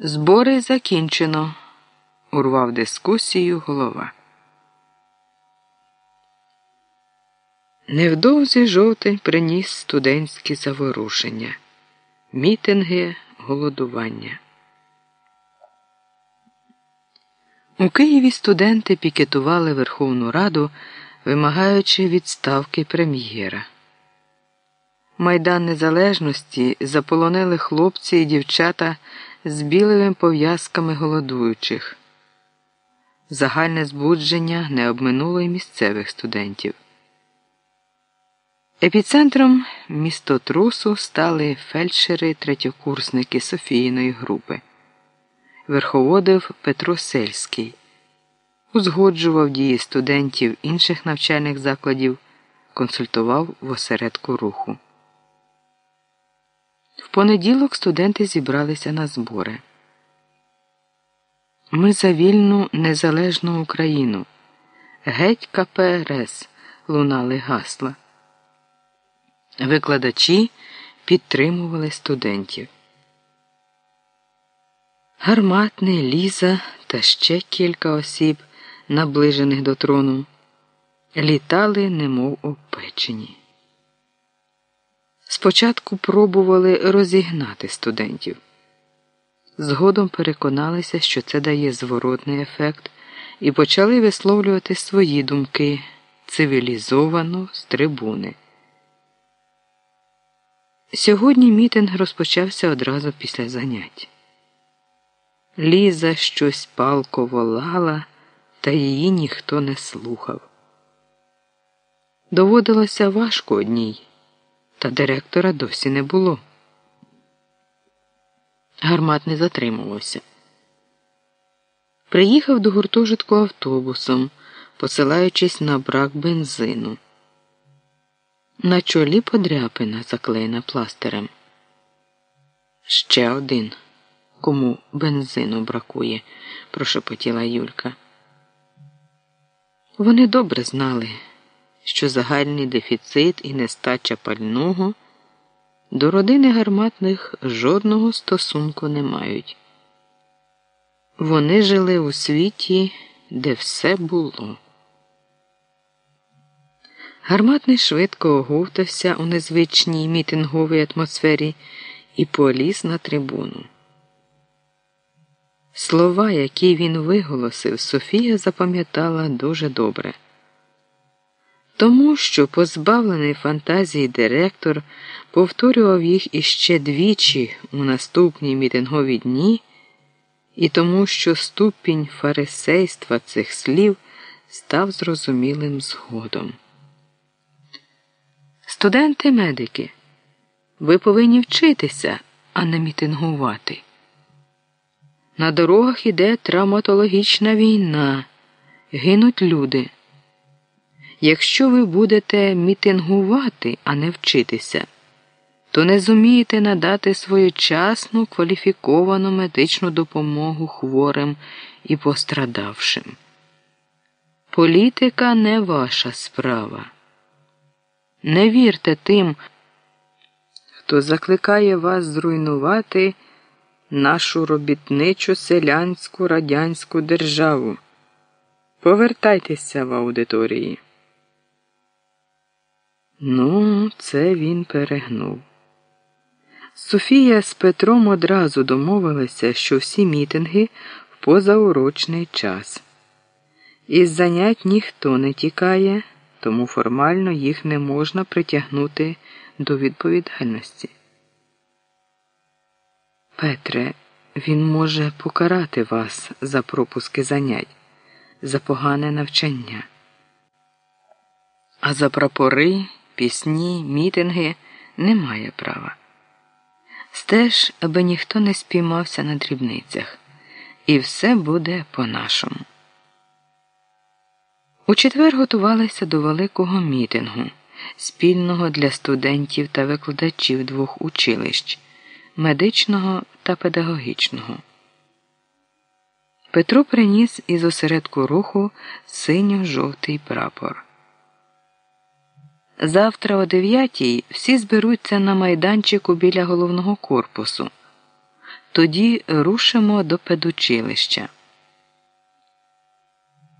Збори закінчено, урвав дискусію голова. Невдовзі жовтень приніс студентські заворушення, мітинги, голодування. У Києві студенти пікетували Верховну Раду, вимагаючи відставки прем'єра. Майдан Незалежності заполонили хлопці і дівчата з білими пов'язками голодуючих. Загальне збудження не обминуло й місцевих студентів. Епіцентром містотрусу стали фельдшери третьокурсники Софійної групи. Верховодив Петро Сельський, узгоджував дії студентів інших навчальних закладів, консультував в осередку руху. Понеділок студенти зібралися на збори. Ми за вільну незалежну Україну. Геть КПРС лунали гасла. Викладачі підтримували студентів. Гарматний Ліза та ще кілька осіб, наближених до трону, літали, немов опечені. Спочатку пробували розігнати студентів. Згодом переконалися, що це дає зворотний ефект, і почали висловлювати свої думки цивілізовано з трибуни. Сьогодні мітинг розпочався одразу після занять. Ліза щось палко волала, та її ніхто не слухав. Доводилося важко одній, та директора досі не було. Гармат не затримувався. Приїхав до гуртожитку автобусом, посилаючись на брак бензину. На чолі подряпина заклеєна пластирем. Ще один, кому бензину бракує, прошепотіла Юлька. Вони добре знали, що загальний дефіцит і нестача пального до родини гарматних жодного стосунку не мають. Вони жили у світі, де все було. Гарматний швидко оговтався у незвичній мітинговій атмосфері і поліз на трибуну. Слова, які він виголосив, Софія запам'ятала дуже добре. Тому що позбавлений фантазії директор повторював їх іще двічі у наступні мітингові дні, і тому, що ступінь фарисейства цих слів став зрозумілим згодом. Студенти медики, ви повинні вчитися, а не мітингувати. На дорогах іде травматологічна війна, гинуть люди. Якщо ви будете мітингувати, а не вчитися, то не зумієте надати своєчасну кваліфіковану медичну допомогу хворим і пострадавшим. Політика не ваша справа. Не вірте тим, хто закликає вас зруйнувати нашу робітничу селянську радянську державу. Повертайтеся в аудиторії. Ну, це він перегнув. Софія з Петром одразу домовилися, що всі мітинги в позаурочний час. Із занять ніхто не тікає тому формально їх не можна притягнути до відповідальності. Петре, він може покарати вас за пропуски занять, за погане навчання. А за прапори, пісні, мітинги немає права. Стеж, аби ніхто не спіймався на дрібницях, і все буде по-нашому. У четвер готувалися до великого мітингу, спільного для студентів та викладачів двох училищ медичного та педагогічного. Петро приніс із осередку руху синьо-жовтий прапор. Завтра о дев'ятій всі зберуться на майданчику біля головного корпусу. Тоді рушимо до педучилища.